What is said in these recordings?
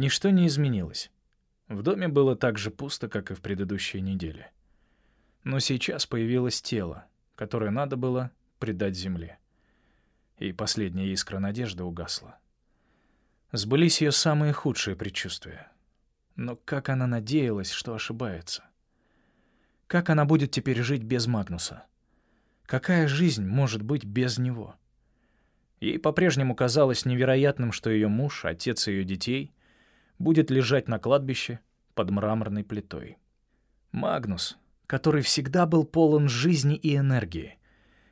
Ничто не изменилось. В доме было так же пусто, как и в предыдущей неделе. Но сейчас появилось тело, которое надо было предать земле. И последняя искра надежды угасла. Сбылись ее самые худшие предчувствия. Но как она надеялась, что ошибается? Как она будет теперь жить без Магнуса? Какая жизнь может быть без него? Ей по-прежнему казалось невероятным, что ее муж, отец ее детей, будет лежать на кладбище под мраморной плитой. Магнус, который всегда был полон жизни и энергии,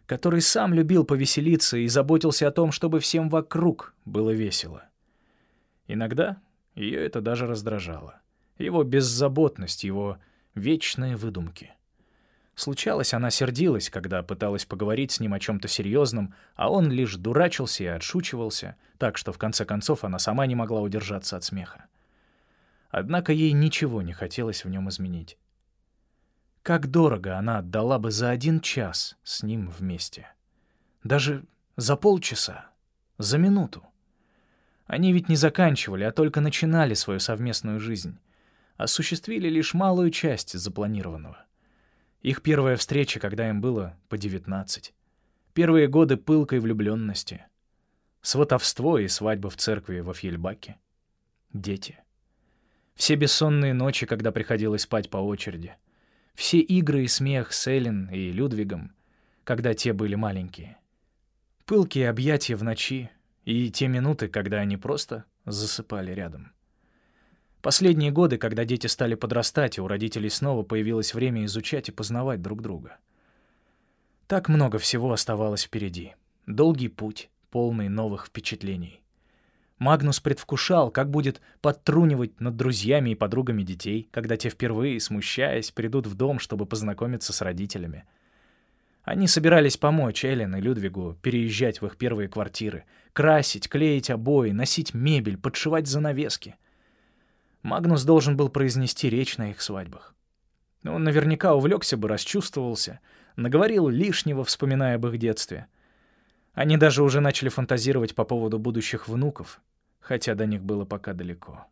который сам любил повеселиться и заботился о том, чтобы всем вокруг было весело. Иногда ее это даже раздражало. Его беззаботность, его вечные выдумки. Случалось, она сердилась, когда пыталась поговорить с ним о чем-то серьезном, а он лишь дурачился и отшучивался, так что в конце концов она сама не могла удержаться от смеха. Однако ей ничего не хотелось в нем изменить. Как дорого она отдала бы за один час с ним вместе. Даже за полчаса, за минуту. Они ведь не заканчивали, а только начинали свою совместную жизнь. Осуществили лишь малую часть запланированного. Их первая встреча, когда им было по 19. Первые годы пылкой влюбленности. Сватовство и свадьба в церкви во Фьельбаке. Дети. Все бессонные ночи, когда приходилось спать по очереди. Все игры и смех с Эллен и Людвигом, когда те были маленькие. Пылкие объятия в ночи и те минуты, когда они просто засыпали рядом. Последние годы, когда дети стали подрастать, и у родителей снова появилось время изучать и познавать друг друга. Так много всего оставалось впереди. Долгий путь, полный новых впечатлений. Магнус предвкушал, как будет подтрунивать над друзьями и подругами детей, когда те впервые, смущаясь, придут в дом, чтобы познакомиться с родителями — они собирались помочь Эллен и Людвигу переезжать в их первые квартиры, красить, клеить обои, носить мебель, подшивать занавески. Магнус должен был произнести речь на их свадьбах. Он наверняка увлекся бы, расчувствовался, наговорил лишнего, вспоминая об их детстве. Они даже уже начали фантазировать по поводу будущих внуков, хотя до них было пока далеко.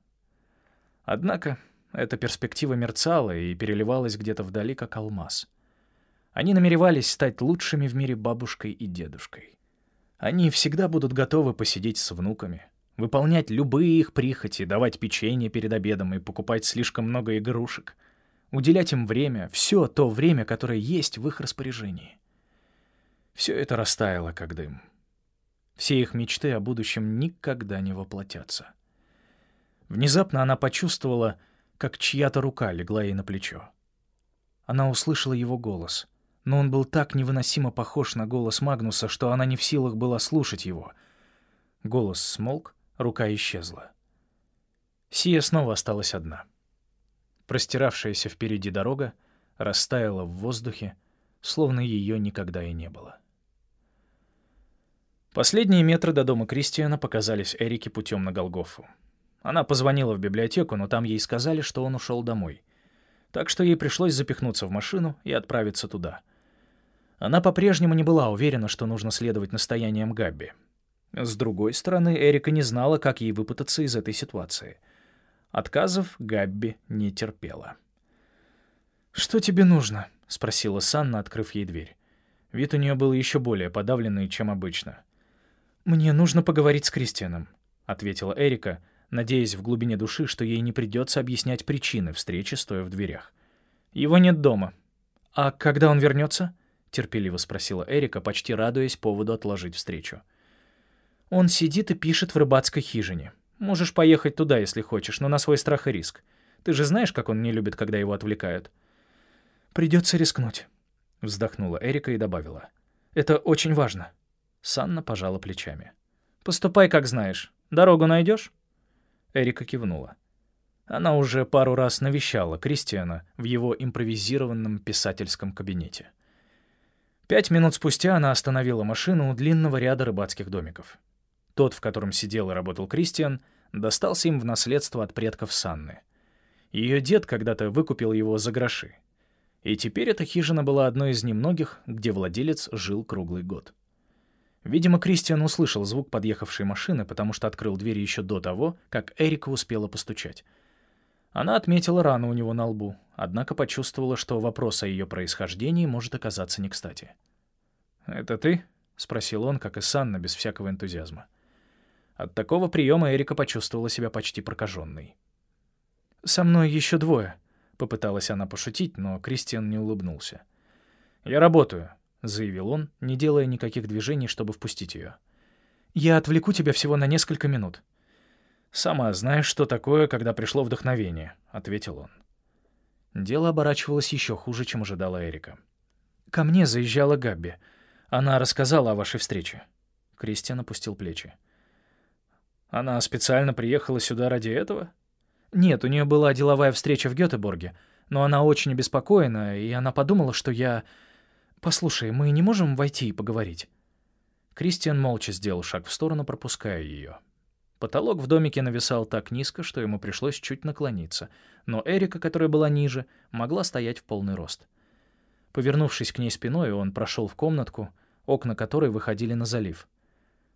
Однако эта перспектива мерцала и переливалась где-то вдали, как алмаз — они намеревались стать лучшими в мире бабушкой и дедушкой. Они всегда будут готовы посидеть с внуками, выполнять любые их прихоти, давать печенье перед обедом и покупать слишком много игрушек, уделять им время, все то время, которое есть в их распоряжении. Все это растаяло, как дым. Все их мечты о будущем никогда не воплотятся. Внезапно она почувствовала, как чья-то рука легла ей на плечо. Она услышала его голос — но он был так невыносимо похож на голос Магнуса, что она не в силах была слушать его. Голос смолк, рука исчезла. Сия снова осталась одна. Простиравшаяся впереди дорога растаяла в воздухе, словно ее никогда и не было. Последние метры до дома Кристиана показались Эрике путем на Голгофу. Она позвонила в библиотеку, но там ей сказали, что он ушел домой. Так что ей пришлось запихнуться в машину и отправиться туда — она по-прежнему не была уверена, что нужно следовать настояниям Габби. С другой стороны, Эрика не знала, как ей выпутаться из этой ситуации. Отказов Габби не терпела. «Что тебе нужно?» — спросила Санна, открыв ей дверь. Вид у нее был еще более подавленный, чем обычно. «Мне нужно поговорить с Кристианом», — ответила Эрика, надеясь в глубине души, что ей не придется объяснять причины встречи, стоя в дверях. «Его нет дома. А когда он вернется?» — терпеливо спросила Эрика, почти радуясь поводу отложить встречу. «Он сидит и пишет в рыбацкой хижине. Можешь поехать туда, если хочешь, но на свой страх и риск. Ты же знаешь, как он не любит, когда его отвлекают». «Придется рискнуть», — вздохнула Эрика и добавила. «Это очень важно». Санна пожала плечами. «Поступай, как знаешь. Дорогу найдешь?» Эрика кивнула. Она уже пару раз навещала Кристиана в его импровизированном писательском кабинете. Пять минут спустя она остановила машину у длинного ряда рыбацких домиков. Тот, в котором сидел и работал Кристиан, достался им в наследство от предков Санны. Ее дед когда-то выкупил его за гроши. И теперь эта хижина была одной из немногих, где владелец жил круглый год. Видимо, Кристиан услышал звук подъехавшей машины, потому что открыл дверь еще до того, как Эрика успела постучать. Она отметила рану у него на лбу, однако почувствовала, что вопрос о ее происхождении может оказаться не кстати. «Это ты?» — спросил он, как и Санна, без всякого энтузиазма. От такого приема Эрика почувствовала себя почти прокаженной. «Со мной еще двое», — попыталась она пошутить, но Кристиан не улыбнулся. «Я работаю», — заявил он, не делая никаких движений, чтобы впустить ее. «Я отвлеку тебя всего на несколько минут». «Сама знаешь, что такое, когда пришло вдохновение», — ответил он. Дело оборачивалось еще хуже, чем ожидала Эрика. «Ко мне заезжала Габби. Она рассказала о вашей встрече». Кристиан опустил плечи. «Она специально приехала сюда ради этого?» «Нет, у нее была деловая встреча в Гетеборге, но она очень обеспокоена, и она подумала, что я...» «Послушай, мы не можем войти и поговорить?» Кристиан молча сделал шаг в сторону, пропуская ее. Потолок в домике нависал так низко, что ему пришлось чуть наклониться, но Эрика, которая была ниже, могла стоять в полный рост. Повернувшись к ней спиной, он прошел в комнатку, окна которой выходили на залив.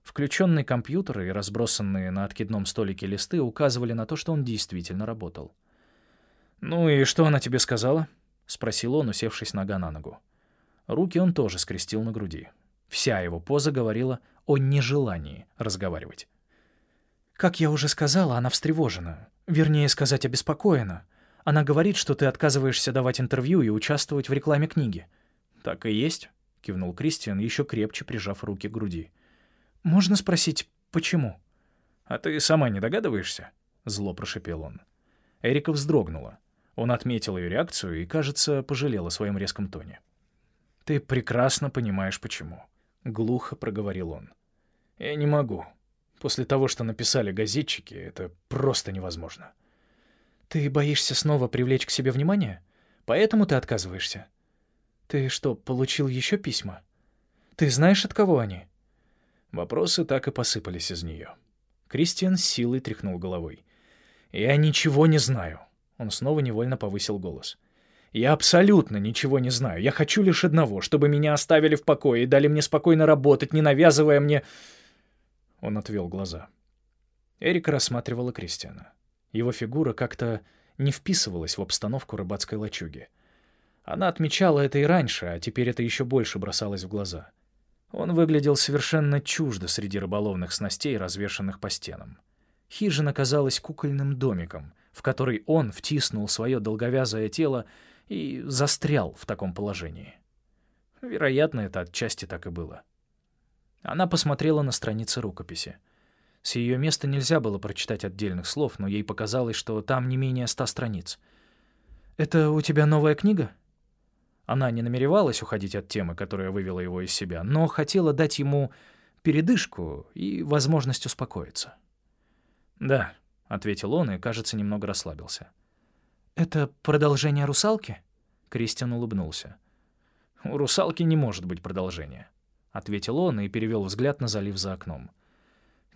Включенный компьютер и разбросанные на откидном столике листы указывали на то, что он действительно работал. «Ну и что она тебе сказала?» — спросил он, усевшись нога на ногу. Руки он тоже скрестил на груди. Вся его поза говорила о нежелании разговаривать. «Как я уже сказала, она встревожена. Вернее сказать, обеспокоена. Она говорит, что ты отказываешься давать интервью и участвовать в рекламе книги». «Так и есть», — кивнул Кристиан, еще крепче прижав руки к груди. «Можно спросить, почему?» «А ты сама не догадываешься?» — зло прошипел он. Эрика вздрогнула. Он отметил ее реакцию и, кажется, пожалел о своем резком тоне. «Ты прекрасно понимаешь, почему», — глухо проговорил он. «Я не могу. После того, что написали газетчики, это просто невозможно». «Ты боишься снова привлечь к себе внимание? Поэтому ты отказываешься? Ты что, получил еще письма? Ты знаешь, от кого они?» Вопросы так и посыпались из нее. Кристиан с силой тряхнул головой. «Я ничего не знаю». Он снова невольно повысил голос. Я абсолютно ничего не знаю. Я хочу лишь одного, чтобы меня оставили в покое и дали мне спокойно работать, не навязывая мне...» Он отвел глаза. Эрика рассматривала Кристиана. Его фигура как-то не вписывалась в обстановку рыбацкой лачуги. Она отмечала это и раньше, а теперь это еще больше бросалось в глаза. Он выглядел совершенно чуждо среди рыболовных снастей, развешанных по стенам. Хижина казалась кукольным домиком, в который он втиснул свое долговязое тело и застрял в таком положении. Вероятно, это отчасти так и было. Она посмотрела на страницы рукописи. С ее места нельзя было прочитать отдельных слов, но ей показалось, что там не менее ста страниц. «Это у тебя новая книга?» Она не намеревалась уходить от темы, которая вывела его из себя, но хотела дать ему передышку и возможность успокоиться. «Да», — ответил он и, кажется, немного расслабился. «Это продолжение «Русалки»?» Кристиан улыбнулся. «У «Русалки» не может быть продолжения», — ответил он и перевел взгляд на залив за окном.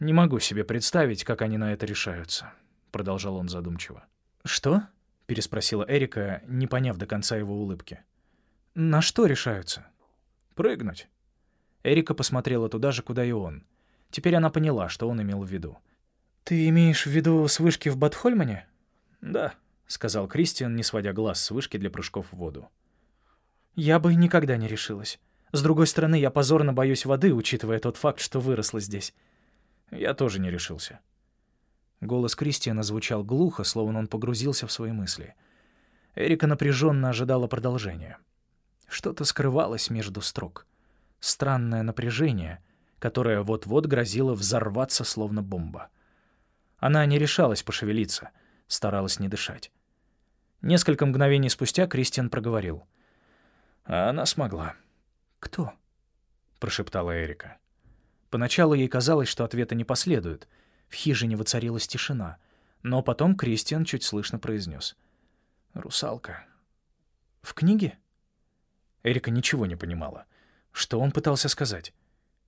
«Не могу себе представить, как они на это решаются», — продолжал он задумчиво. «Что?» — переспросила Эрика, не поняв до конца его улыбки. «На что решаются?» «Прыгнуть». Эрика посмотрела туда же, куда и он. Теперь она поняла, что он имел в виду. «Ты имеешь в виду с вышки в Батхольмане?» «Да», — сказал Кристиан, не сводя глаз с вышки для прыжков в воду. «Я бы никогда не решилась. С другой стороны, я позорно боюсь воды, учитывая тот факт, что выросла здесь. Я тоже не решился». Голос Кристиана звучал глухо, словно он погрузился в свои мысли. Эрика напряженно ожидала продолжения. Что-то скрывалось между строк. Странное напряжение, которое вот-вот грозило взорваться, словно бомба. Она не решалась пошевелиться — старалась не дышать. Несколько мгновений спустя Кристиан проговорил. «А она смогла». «Кто?» — прошептала Эрика. Поначалу ей казалось, что ответа не последует. В хижине воцарилась тишина. Но потом Кристиан чуть слышно произнес. «Русалка». «В книге?» Эрика ничего не понимала. Что он пытался сказать?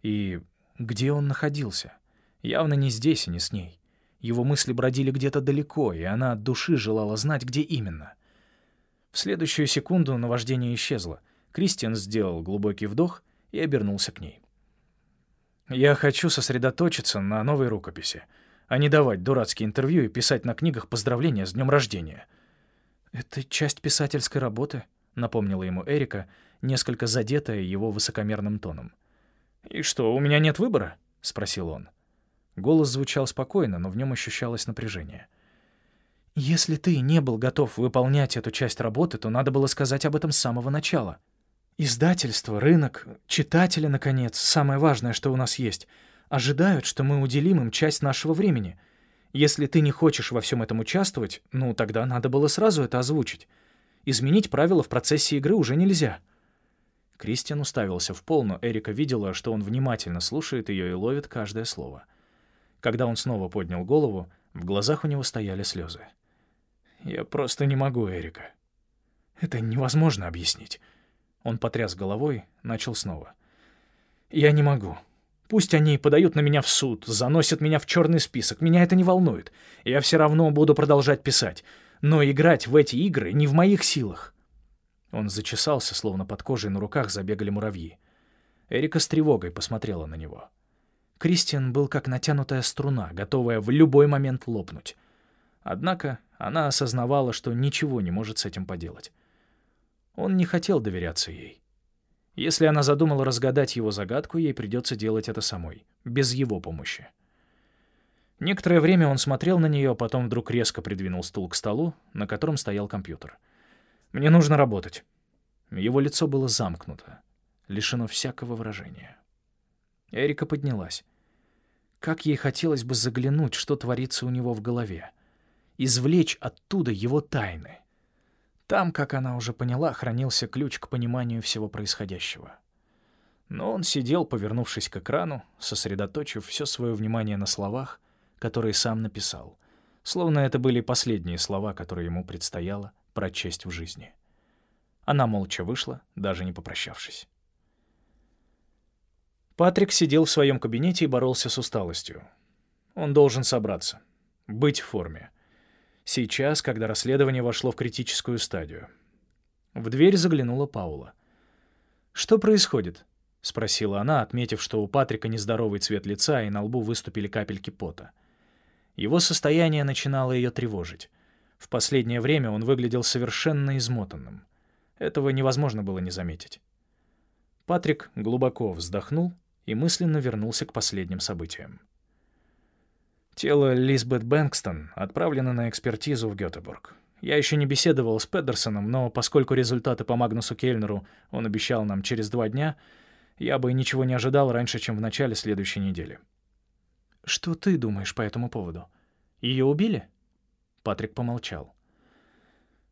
И где он находился? Явно не здесь и не с ней. Его мысли бродили где-то далеко, и она от души желала знать, где именно. В следующую секунду наваждение исчезло. Кристиан сделал глубокий вдох и обернулся к ней. Я хочу сосредоточиться на новой рукописи, а не давать дурацкие интервью и писать на книгах поздравления с днем рождения. «Это часть писательской работы», — напомнила ему Эрика, несколько задетая его высокомерным тоном. «И что, у меня нет выбора?» — спросил он. Голос звучал спокойно, но в нем ощущалось напряжение. «Если ты не был готов выполнять эту часть работы, то надо было сказать об этом с самого начала. Издательство, рынок, читатели, наконец, самое важное, что у нас есть, ожидают, что мы уделим им часть нашего времени. Если ты не хочешь во всем этом участвовать, ну, тогда надо было сразу это озвучить. Изменить правила в процессе игры уже нельзя». Кристиан уставился в пол, но Эрика видела, что он внимательно слушает ее и ловит каждое слово. Когда он снова поднял голову, в глазах у него стояли слезы. «Я просто не могу, Эрика. Это невозможно объяснить». Он потряс головой, начал снова. «Я не могу. Пусть они подают на меня в суд, заносят меня в черный список, меня это не волнует. Я все равно буду продолжать писать. Но играть в эти игры не в моих силах». Он зачесался, словно под кожей на руках забегали муравьи. Эрика с тревогой посмотрела на него. Кристиан был как натянутая струна, готовая в любой момент лопнуть. Однако она осознавала, что ничего не может с этим поделать. Он не хотел доверяться ей. Если она задумала разгадать его загадку, ей придется делать это самой, без его помощи. Некоторое время он смотрел на нее, а потом вдруг резко придвинул стул к столу, на котором стоял компьютер. «Мне нужно работать». Его лицо было замкнуто, лишено всякого выражения. Эрика поднялась. Как ей хотелось бы заглянуть, что творится у него в голове. Извлечь оттуда его тайны. Там, как она уже поняла, хранился ключ к пониманию всего происходящего. Но он сидел, повернувшись к экрану, сосредоточив все свое внимание на словах, которые сам написал, словно это были последние слова, которые ему предстояло прочесть в жизни. Она молча вышла, даже не попрощавшись. Патрик сидел в своем кабинете и боролся с усталостью. Он должен собраться, быть в форме. Сейчас, когда расследование вошло в критическую стадию. В дверь заглянула Паула. «Что происходит?» — спросила она, отметив, что у Патрика нездоровый цвет лица и на лбу выступили капельки пота. Его состояние начинало ее тревожить. В последнее время он выглядел совершенно измотанным. Этого невозможно было не заметить. Патрик глубоко вздохнул и мысленно вернулся к последним событиям. Тело Лизбет Бэнкстон отправлено на экспертизу в Гётеборг. Я еще не беседовал с Педерсоном, но поскольку результаты по Магнусу Кельнеру он обещал нам через два дня, я бы ничего не ожидал раньше, чем в начале следующей недели. «Что ты думаешь по этому поводу? Ее убили?» Патрик помолчал.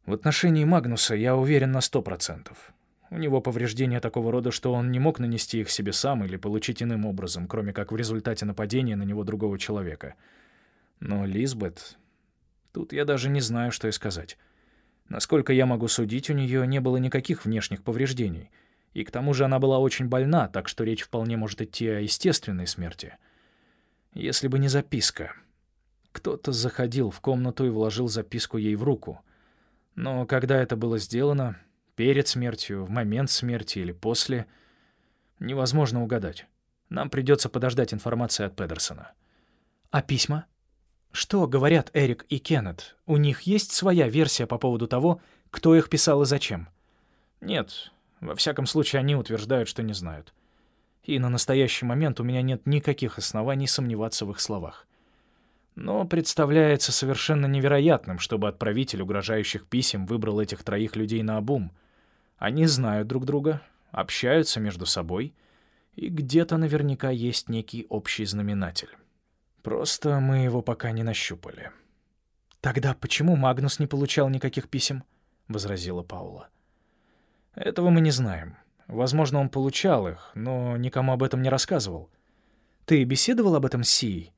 «В отношении Магнуса я уверен на сто процентов. У него повреждения такого рода, что он не мог нанести их себе сам или получить иным образом, кроме как в результате нападения на него другого человека. Но Лизбет... Тут я даже не знаю, что и сказать. Насколько я могу судить, у нее не было никаких внешних повреждений. И к тому же она была очень больна, так что речь вполне может идти о естественной смерти. Если бы не записка. Кто-то заходил в комнату и вложил записку ей в руку. Но когда это было сделано, Перед смертью, в момент смерти или после. Невозможно угадать. Нам придется подождать информации от Педерсона. А письма? Что говорят Эрик и Кеннет? У них есть своя версия по поводу того, кто их писал и зачем? Нет. Во всяком случае, они утверждают, что не знают. И на настоящий момент у меня нет никаких оснований сомневаться в их словах. Но представляется совершенно невероятным, чтобы отправитель угрожающих писем выбрал этих троих людей на обум — они знают друг друга, общаются между собой, и где-то наверняка есть некий общий знаменатель. Просто мы его пока не нащупали. «Тогда почему Магнус не получал никаких писем?» — возразила Паула. «Этого мы не знаем. Возможно, он получал их, но никому об этом не рассказывал. Ты беседовал об этом с Сией?»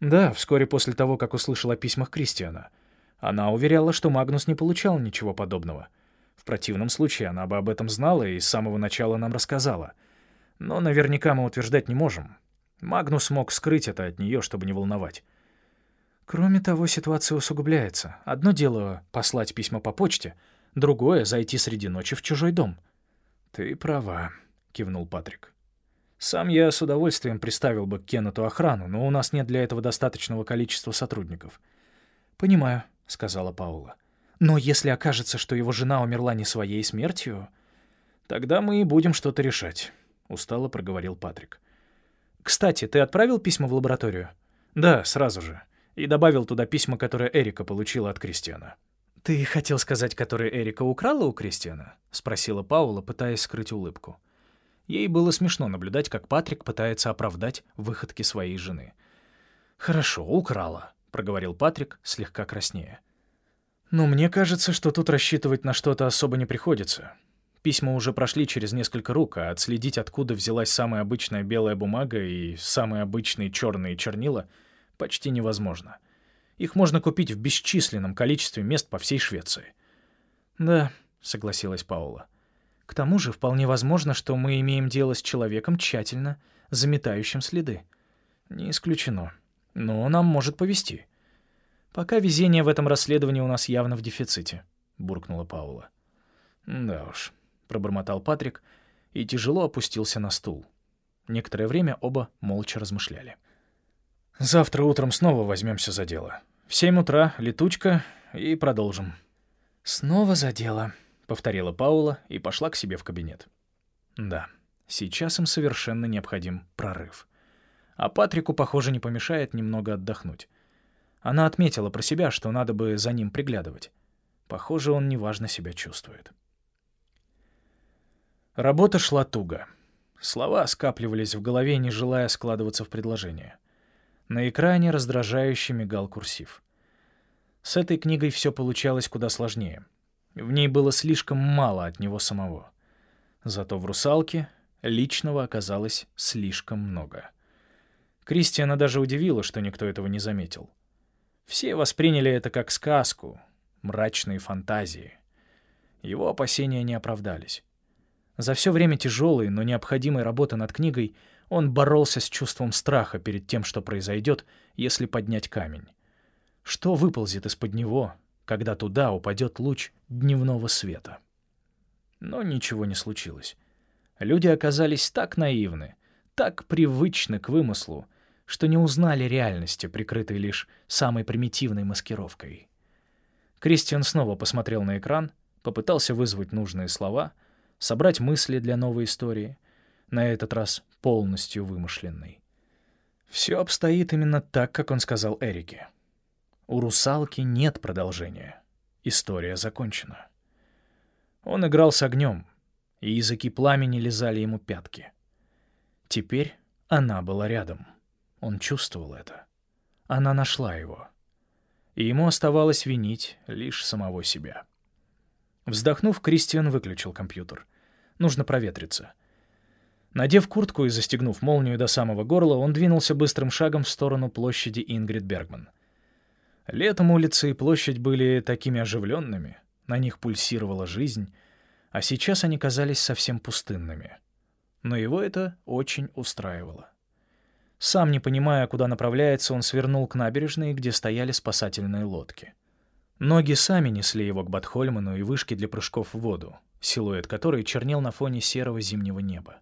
«Да, вскоре после того, как услышал о письмах Кристиана. Она уверяла, что Магнус не получал ничего подобного». В противном случае она бы об этом знала и с самого начала нам рассказала. Но наверняка мы утверждать не можем. Магнус мог скрыть это от нее, чтобы не волновать. Кроме того, ситуация усугубляется. Одно дело — послать письма по почте, другое — зайти среди ночи в чужой дом. «Ты права», — кивнул Патрик. Сам я с удовольствием приставил бы к Кеннету охрану, но у нас нет для этого достаточного количества сотрудников. «Понимаю», — сказала Паула. «Но если окажется, что его жена умерла не своей смертью...» «Тогда мы и будем что-то решать», — устало проговорил Патрик. «Кстати, ты отправил письма в лабораторию?» «Да, сразу же. И добавил туда письма, которые Эрика получила от Кристиана». «Ты хотел сказать, которые Эрика украла у Кристиана?» — спросила Паула, пытаясь скрыть улыбку. Ей было смешно наблюдать, как Патрик пытается оправдать выходки своей жены. «Хорошо, украла», — проговорил Патрик, слегка краснея. «Но мне кажется, что тут рассчитывать на что-то особо не приходится. Письма уже прошли через несколько рук, а отследить, откуда взялась самая обычная белая бумага и самые обычные черные чернила, почти невозможно. Их можно купить в бесчисленном количестве мест по всей Швеции. «Да», — согласилась Паула. «К тому же вполне возможно, что мы имеем дело с человеком тщательно заметающим следы». «Не исключено. Но нам может повезти». «Пока везение в этом расследовании у нас явно в дефиците», — буркнула Паула. «Да уж», пробормотал Патрик и тяжело опустился на стул. Некоторое время оба молча размышляли. «Завтра утром снова возьмемся за дело. В семь утра летучка и продолжим». «Снова за дело», — повторила Паула и пошла к себе в кабинет. Да, сейчас им совершенно необходим прорыв. А Патрику, похоже, не помешает немного отдохнуть. Она отметила про себя, что надо бы за ним приглядывать. Похоже, он неважно себя чувствует. Работа шла туго. Слова скапливались в голове, не желая складываться в предложение. На экране раздражающе мигал курсив. С этой книгой все получалось куда сложнее. В ней было слишком мало от него самого. Зато в «Русалке» личного оказалось слишком много. Кристиана даже удивила, что никто этого не заметил. Все восприняли это как сказку, мрачные фантазии. Его опасения не оправдались. За все время тяжелой, но необходимой работы над книгой он боролся с чувством страха перед тем, что произойдет, если поднять камень. Что выползет из-под него, когда туда упадет луч дневного света? Но ничего не случилось. Люди оказались так наивны, так привычны к вымыслу, что не узнали реальности, прикрытой лишь самой примитивной маскировкой. Кристиан снова посмотрел на экран, попытался вызвать нужные слова — собрать мысли для новой истории, на этот раз полностью вымышленной. Все обстоит именно так, как он сказал Эрике. У русалки нет продолжения. История закончена. Он играл с огнем, и языки пламени лизали ему пятки. Теперь она была рядом. Он чувствовал это. Она нашла его. И ему оставалось винить лишь самого себя. Вздохнув, Кристиан выключил компьютер. Нужно проветриться. Надев куртку и застегнув молнию до самого горла, он двинулся быстрым шагом в сторону площади Ингрид Бергман. Летом улицы и площадь были такими оживленными, на них пульсировала жизнь, а сейчас они казались совсем пустынными. Но его это очень устраивало. Сам не понимая, куда направляется, он свернул к набережной, где стояли спасательные лодки. Ноги сами несли его к Батхольману и вышке для прыжков в воду, силуэт которой чернел на фоне серого зимнего неба.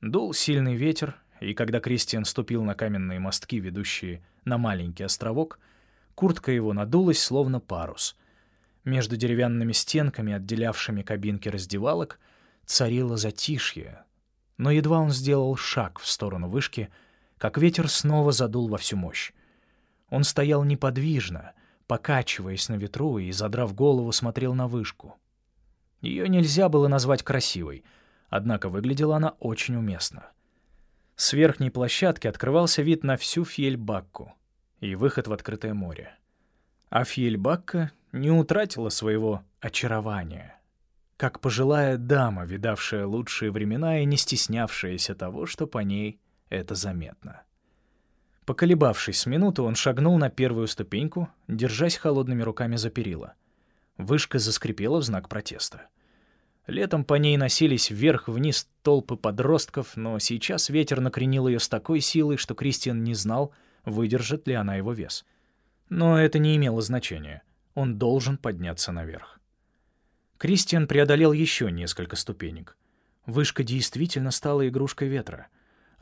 Дул сильный ветер, и когда Кристиан ступил на каменные мостки, ведущие на маленький островок, куртка его надулась, словно парус. Между деревянными стенками, отделявшими кабинки раздевалок, царило затишье. Но едва он сделал шаг в сторону вышки, как ветер снова задул во всю мощь. Он стоял неподвижно, покачиваясь на ветру и, задрав голову, смотрел на вышку. Ее нельзя было назвать красивой, однако выглядела она очень уместно. С верхней площадки открывался вид на всю Фьельбакку и выход в открытое море. А Фьельбакка не утратила своего очарования, как пожилая дама, видавшая лучшие времена и не стеснявшаяся того, что по ней это заметно. Поколебавшись с минуту, он шагнул на первую ступеньку, держась холодными руками за перила. Вышка заскрипела в знак протеста. Летом по ней носились вверх-вниз толпы подростков, но сейчас ветер накренил ее с такой силой, что Кристиан не знал, выдержит ли она его вес. Но это не имело значения. Он должен подняться наверх. Кристиан преодолел еще несколько ступенек. Вышка действительно стала игрушкой ветра.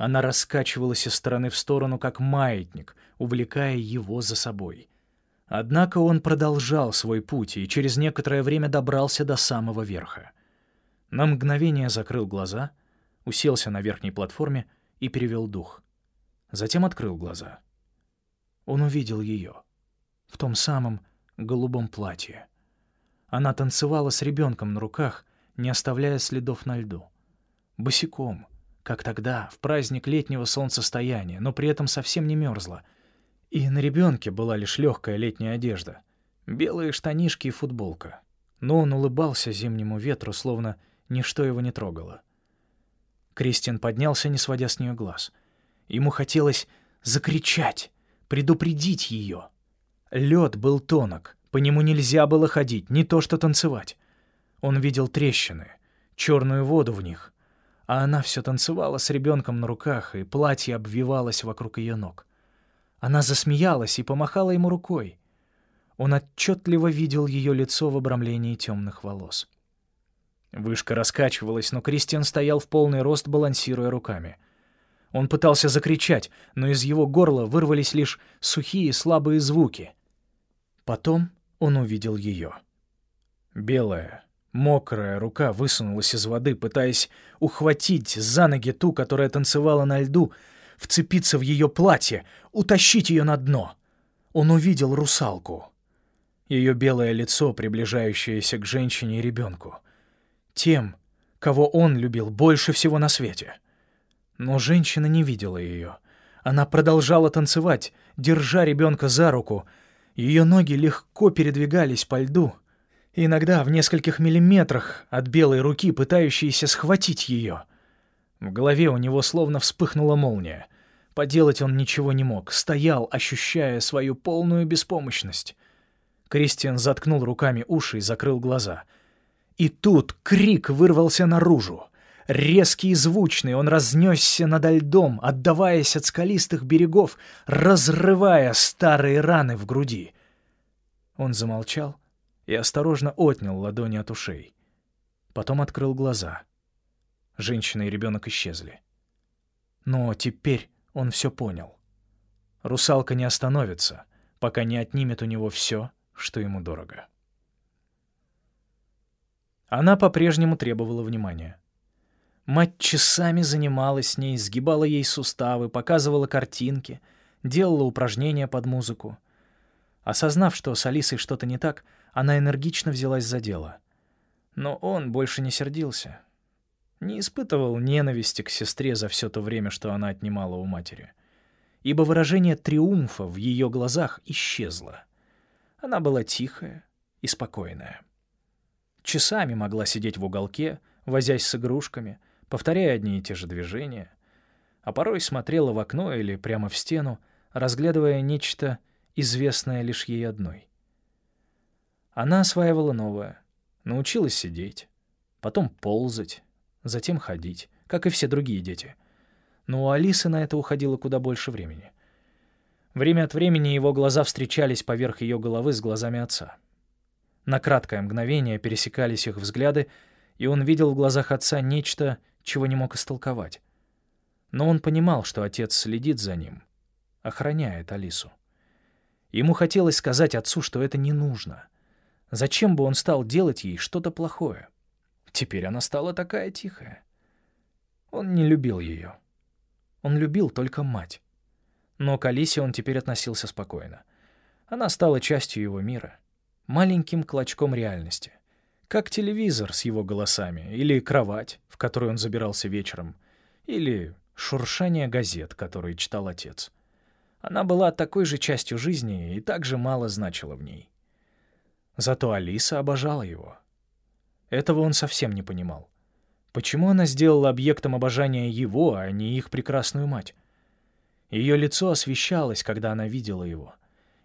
Она раскачивалась из стороны в сторону, как маятник, увлекая его за собой. Однако он продолжал свой путь и через некоторое время добрался до самого верха. На мгновение закрыл глаза, уселся на верхней платформе и перевел дух. Затем открыл глаза. Он увидел ее в том самом голубом платье. Она танцевала с ребенком на руках, не оставляя следов на льду. Босиком, как тогда, в праздник летнего солнцестояния, но при этом совсем не мерзла. И на ребенке была лишь легкая летняя одежда. Белые штанишки и футболка. Но он улыбался зимнему ветру, словно ничто его не трогало. Кристиан поднялся, не сводя с нее глаз. Ему хотелось закричать, предупредить ее. Лед был тонок, по нему нельзя было ходить, не то что танцевать. Он видел трещины, черную воду в них, а она все танцевала с ребенком на руках, и платье обвивалось вокруг ее ног. Она засмеялась и помахала ему рукой. Он отчетливо видел ее лицо в обрамлении темных волос. Вышка раскачивалась, но Кристиан стоял в полный рост, балансируя руками. Он пытался закричать, но из его горла вырвались лишь сухие слабые звуки. Потом он увидел ее. Белая, Мокрая рука высунулась из воды, пытаясь ухватить за ноги ту, которая танцевала на льду, вцепиться в ее платье, утащить ее на дно. Он увидел русалку. Ее белое лицо, приближающееся к женщине и ребенку. Тем, кого он любил больше всего на свете. Но женщина не видела ее. Она продолжала танцевать, держа ребенка за руку. Ее ноги легко передвигались по льду — иногда в нескольких миллиметрах от белой руки, пытающейся схватить ее. В голове у него словно вспыхнула молния. Поделать он ничего не мог, стоял, ощущая свою полную беспомощность. Кристиан заткнул руками уши и закрыл глаза. И тут крик вырвался наружу. Резкий и звучный, он разнесся над льдом, отдаваясь от скалистых берегов, разрывая старые раны в груди. Он замолчал, и осторожно отнял ладони от ушей. Потом открыл глаза. Женщина и ребенок исчезли. Но теперь он все понял. Русалка не остановится, пока не отнимет у него все, что ему дорого. Она по-прежнему требовала внимания. Мать часами занималась с ней, сгибала ей суставы, показывала картинки, делала упражнения под музыку. Осознав, что с Алисой что-то не так, она энергично взялась за дело. Но он больше не сердился. Не испытывал ненависти к сестре за все то время, что она отнимала у матери. Ибо выражение триумфа в ее глазах исчезло. Она была тихая и спокойная. Часами могла сидеть в уголке, возясь с игрушками, повторяя одни и те же движения, а порой смотрела в окно или прямо в стену, разглядывая нечто, известное лишь ей одной. Она осваивала новое. Научилась сидеть, потом ползать, затем ходить, как и все другие дети. Но у Алисы на это уходило куда больше времени. Время от времени его глаза встречались поверх ее головы с глазами отца. На краткое мгновение пересекались их взгляды, и он видел в глазах отца нечто, чего не мог истолковать. Но он понимал, что отец следит за ним, охраняет Алису. Ему хотелось сказать отцу, что это не нужно — Зачем бы он стал делать ей что-то плохое? Теперь она стала такая тихая. Он не любил ее. Он любил только мать. Но к Алисе он теперь относился спокойно. Она стала частью его мира, маленьким клочком реальности. Как телевизор с его голосами, или кровать, в которую он забирался вечером, или шуршание газет, которые читал отец. Она была такой же частью жизни и так же мало значила в ней. Зато Алиса обожала его. Этого он совсем не понимал. Почему она сделала объектом обожания его, а не их прекрасную мать? Ее лицо освещалось, когда она видела его.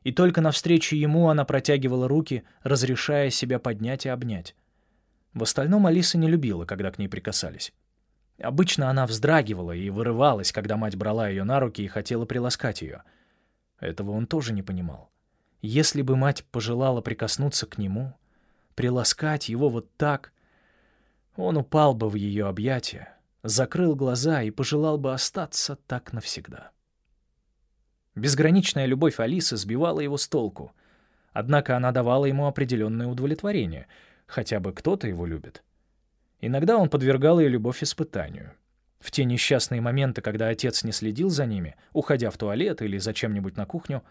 И только навстречу ему она протягивала руки, разрешая себя поднять и обнять. В остальном Алиса не любила, когда к ней прикасались. Обычно она вздрагивала и вырывалась, когда мать брала ее на руки и хотела приласкать ее. Этого он тоже не понимал. Если бы мать пожелала прикоснуться к нему, приласкать его вот так, он упал бы в ее объятия, закрыл глаза и пожелал бы остаться так навсегда. Безграничная любовь Алисы сбивала его с толку, однако она давала ему определенное удовлетворение, хотя бы кто-то его любит. Иногда он подвергал ее любовь испытанию. В те несчастные моменты, когда отец не следил за ними, уходя в туалет или за чем-нибудь на кухню,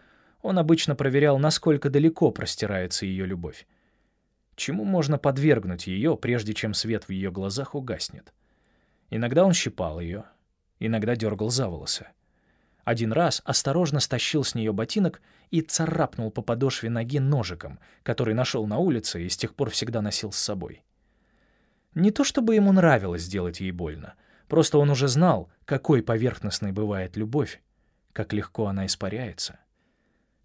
он обычно проверял, насколько далеко простирается ее любовь. Чему можно подвергнуть ее, прежде чем свет в ее глазах угаснет? Иногда он щипал ее, иногда дергал за волосы. Один раз осторожно стащил с нее ботинок и царапнул по подошве ноги ножиком, который нашел на улице и с тех пор всегда носил с собой. Не то чтобы ему нравилось делать ей больно, просто он уже знал, какой поверхностной бывает любовь, как легко она испаряется.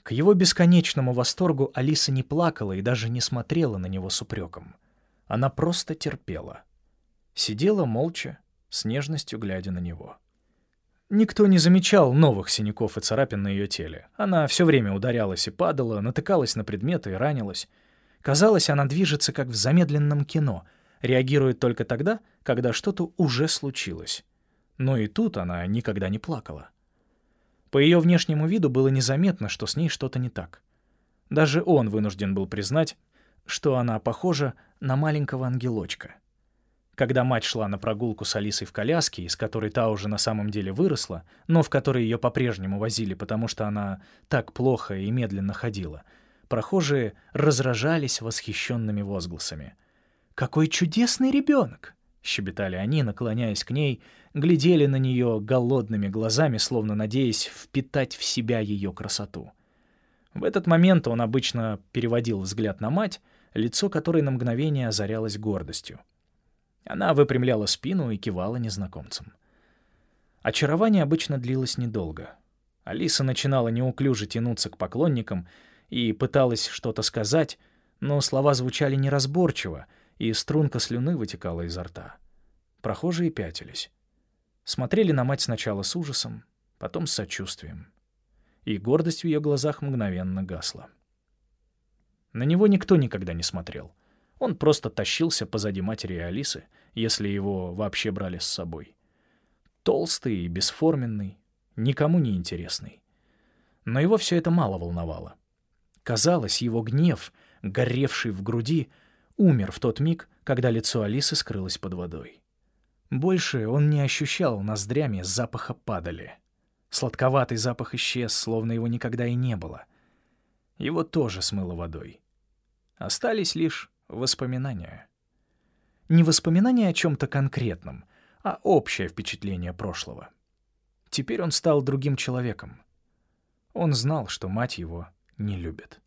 К его бесконечному восторгу Алиса не плакала и даже не смотрела на него с упреком. Она просто терпела. Сидела молча, с нежностью глядя на него. Никто не замечал новых синяков и царапин на ее теле. Она все время ударялась и падала, натыкалась на предметы и ранилась. Казалось, она движется как в замедленном кино, реагирует только тогда, когда что-то уже случилось. Но и тут она никогда не плакала. По ее внешнему виду было незаметно, что с ней что-то не так. Даже он вынужден был признать, что она похожа на маленького ангелочка. Когда мать шла на прогулку с Алисой в коляске, из которой та уже на самом деле выросла, но в которой ее по-прежнему возили, потому что она так плохо и медленно ходила, прохожие разражались восхищенными возгласами. «Какой чудесный ребенок!» — щебетали они, наклоняясь к ней, глядели на нее голодными глазами, словно надеясь впитать в себя ее красоту. В этот момент он обычно переводил взгляд на мать, лицо которой на мгновение озарялось гордостью. Она выпрямляла спину и кивала незнакомцам. Очарование обычно длилось недолго. Алиса начинала неуклюже тянуться к поклонникам и пыталась что-то сказать, но слова звучали неразборчиво — и струнка слюны вытекала изо рта. Прохожие пятились. Смотрели на мать сначала с ужасом, потом с сочувствием. И гордость в ее глазах мгновенно гасла. На него никто никогда не смотрел. Он просто тащился позади матери и Алисы, если его вообще брали с собой. Толстый и бесформенный, никому не интересный. Но его все это мало волновало. Казалось, его гнев, горевший в груди, умер в тот миг, когда лицо Алисы скрылось под водой. Больше он не ощущал ноздрями запаха падали. Сладковатый запах исчез, словно его никогда и не было. Его тоже смыло водой. Остались лишь воспоминания. Не воспоминания о чем-то конкретном, а общее впечатление прошлого. Теперь он стал другим человеком. Он знал, что мать его не любит.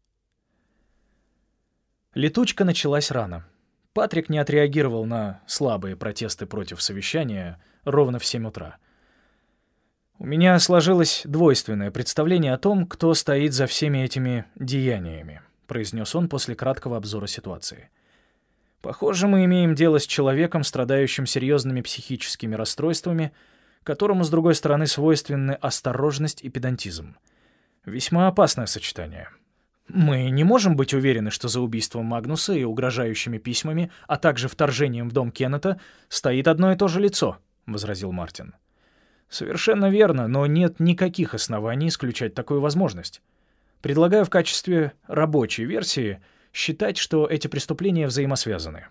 Летучка началась рано. Патрик не отреагировал на слабые протесты против совещания ровно в 7 утра. У меня сложилось двойственное представление о том, кто стоит за всеми этими деяниями, произнес он после краткого обзора ситуации. Похоже, мы имеем дело с человеком, страдающим серьезными психическими расстройствами, которому, с другой стороны, свойственны осторожность и педантизм. Весьма опасное сочетание. Мы не можем быть уверены, что за убийством Магнуса и угрожающими письмами, а также вторжением в дом Кеннета стоит одно и то же лицо, — возразил Мартин. Совершенно верно, но нет никаких оснований исключать такую возможность. Предлагаю в качестве рабочей версии считать, что эти преступления взаимосвязаны.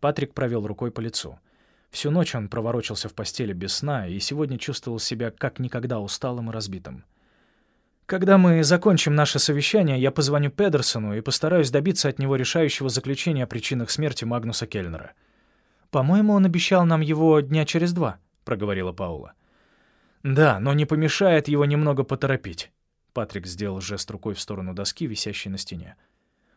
Патрик провел рукой по лицу. Всю ночь он проворочился в постели без сна и сегодня чувствовал себя как никогда усталым и разбитым. Когда мы закончим наше совещание, я позвоню Педерсону и постараюсь добиться от него решающего заключения о причинах смерти Магнуса Кельнера. «По-моему, он обещал нам его дня через два», — проговорила Паула. «Да, но не помешает его немного поторопить». Патрик сделал жест рукой в сторону доски, висящей на стене.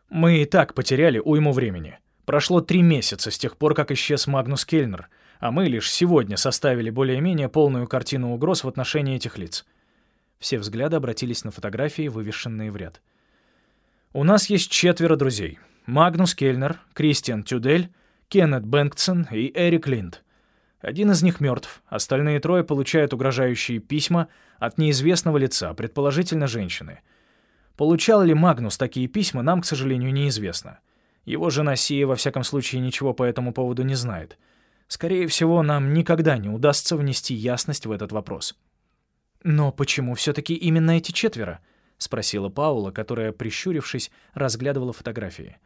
«Мы и так потеряли уйму времени. Прошло три месяца с тех пор, как исчез Магнус Кельнер, а мы лишь сегодня составили более-менее полную картину угроз в отношении этих лиц. Все взгляды обратились на фотографии, вывешенные в ряд. «У нас есть четверо друзей. Магнус Кельнер, Кристиан Тюдель, Кеннет Бэнксон и Эрик Линд. Один из них мертв, остальные трое получают угрожающие письма от неизвестного лица, предположительно женщины. Получал ли Магнус такие письма, нам, к сожалению, неизвестно. Его жена Сия, во всяком случае, ничего по этому поводу не знает. Скорее всего, нам никогда не удастся внести ясность в этот вопрос. «Но почему все-таки именно эти четверо?» — спросила Паула, которая, прищурившись, разглядывала фотографии.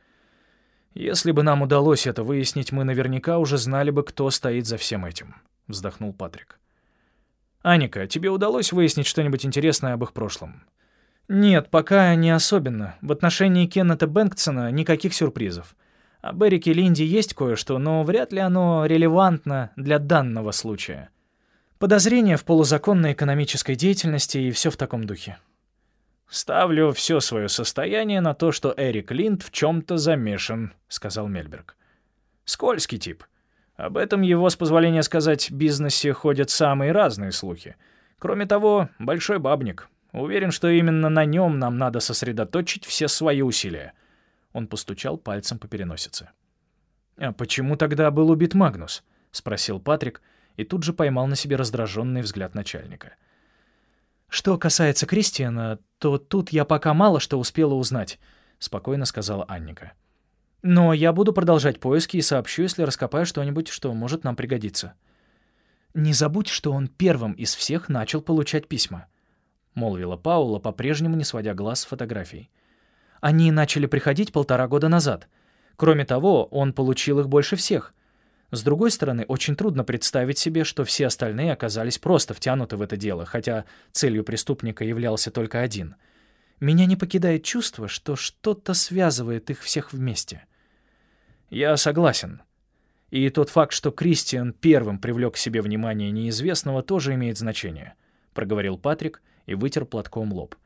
«Если бы нам удалось это выяснить, мы наверняка уже знали бы, кто стоит за всем этим», — вздохнул Патрик. «Аника, тебе удалось выяснить что-нибудь интересное об их прошлом?» «Нет, пока не особенно. В отношении Кеннета Бэнксона никаких сюрпризов. Об Эрике Линде есть кое-что, но вряд ли оно релевантно для данного случая. Подозрения в полузаконной экономической деятельности и все в таком духе. «Ставлю все свое состояние на то, что Эрик Линд в чем-то замешан», — сказал Мельберг. «Скользкий тип. Об этом его, с позволения сказать, бизнесе ходят самые разные слухи. Кроме того, большой бабник. Уверен, что именно на нем нам надо сосредоточить все свои усилия. Он постучал пальцем по переносице. «А почему тогда был убит Магнус?» — спросил Патрик и тут же поймал на себе раздраженный взгляд начальника. «Что касается Кристиана, то тут я пока мало что успела узнать», — спокойно сказала Анника. «Но я буду продолжать поиски и сообщу, если раскопаю что-нибудь, что может нам пригодиться». «Не забудь, что он первым из всех начал получать письма», — молвила Паула, по-прежнему не сводя глаз с фотографий. Они начали приходить полтора года назад. Кроме того, он получил их больше всех. С другой стороны, очень трудно представить себе, что все остальные оказались просто втянуты в это дело, хотя целью преступника являлся только один. Меня не покидает чувство, что что-то связывает их всех вместе. Я согласен. И тот факт, что Кристиан первым привлек к себе внимание неизвестного, тоже имеет значение, — проговорил Патрик и вытер платком лоб.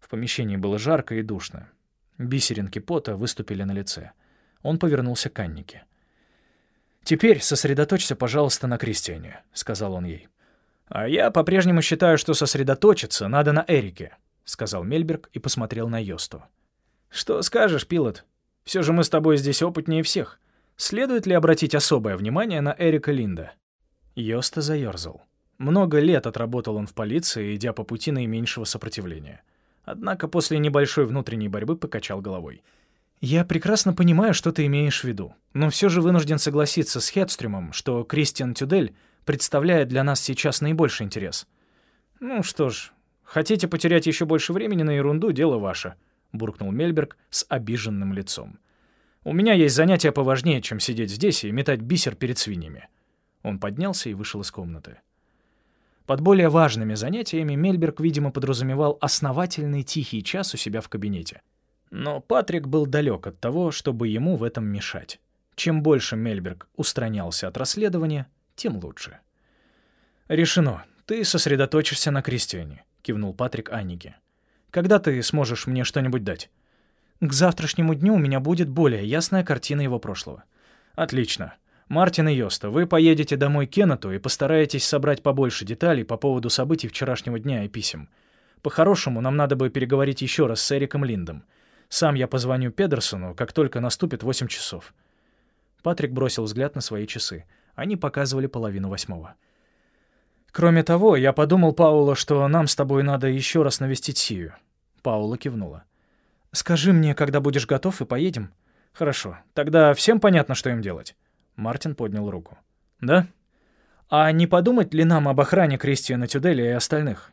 В помещении было жарко и душно. Бисеринки пота выступили на лице. Он повернулся к Аннике. «Теперь сосредоточься, пожалуйста, на Кристиане», — сказал он ей. «А я по-прежнему считаю, что сосредоточиться надо на Эрике», — сказал Мельберг и посмотрел на Йосту. «Что скажешь, пилот? Все же мы с тобой здесь опытнее всех. Следует ли обратить особое внимание на Эрика Линда?» Йоста заерзал. Много лет отработал он в полиции, идя по пути наименьшего сопротивления. Однако после небольшой внутренней борьбы покачал головой. «Я прекрасно понимаю, что ты имеешь в виду, но все же вынужден согласиться с Хедстрюмом, что Кристиан Тюдель представляет для нас сейчас наибольший интерес». «Ну что ж, хотите потерять еще больше времени на ерунду, дело ваше», — буркнул Мельберг с обиженным лицом. «У меня есть занятия поважнее, чем сидеть здесь и метать бисер перед свиньями». Он поднялся и вышел из комнаты. Под более важными занятиями Мельберг, видимо, подразумевал основательный тихий час у себя в кабинете. Но Патрик был далек от того, чтобы ему в этом мешать. Чем больше Мельберг устранялся от расследования, тем лучше. «Решено. Ты сосредоточишься на Кристиане», — кивнул Патрик Аннике. «Когда ты сможешь мне что-нибудь дать?» «К завтрашнему дню у меня будет более ясная картина его прошлого». «Отлично. Мартин и Йоста, вы поедете домой к Кеннету и постараетесь собрать побольше деталей по поводу событий вчерашнего дня и писем. По-хорошему, нам надо бы переговорить еще раз с Эриком Линдом. Сам я позвоню Педерсону, как только наступит 8 часов». Патрик бросил взгляд на свои часы. Они показывали половину восьмого. «Кроме того, я подумал, Паула, что нам с тобой надо еще раз навестить Сию». Паула кивнула. «Скажи мне, когда будешь готов, и поедем». «Хорошо. Тогда всем понятно, что им делать». Мартин поднял руку. «Да? А не подумать ли нам об охране Кристиана Тюделя и остальных?